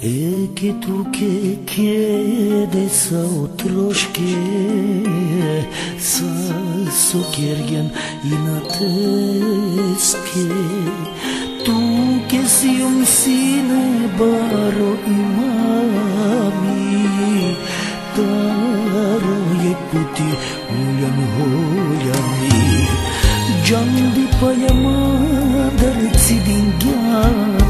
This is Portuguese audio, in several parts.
E că tu Eki tuke kede sa utroške Sa sokergen și na tespje Tuke si um sine baro mami? Taro e puti uljan holjami Jandi pa je madar cidin gyami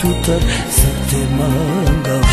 tutar sate manga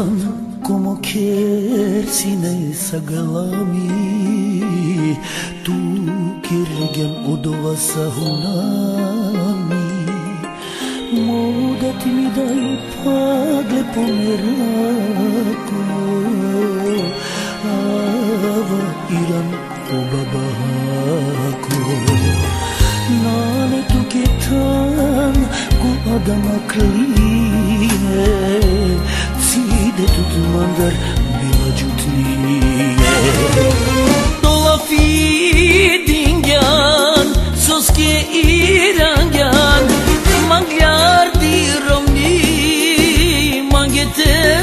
Totam como kersine sagalami Tu kirgen udova sahunami Moda timida i pagle pomerako Ava iran obabahako Nane tu ketan ku adama de tutmandır bir vücut niye Dolafi dingan sus ki irangan Magyar di romni mangete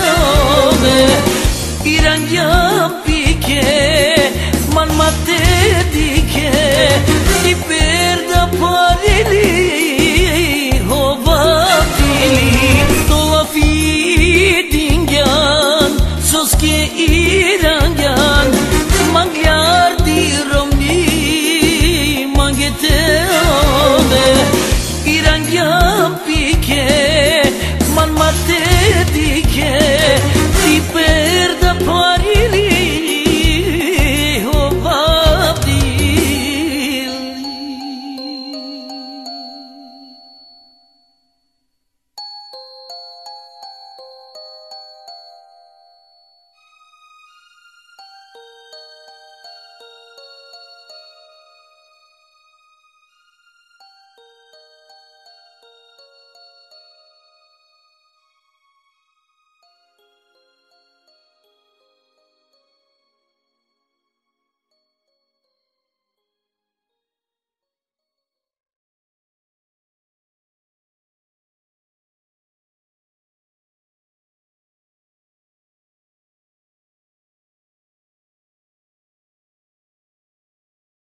ove Irangan pike man mate dike. Di perda parili πατέτικες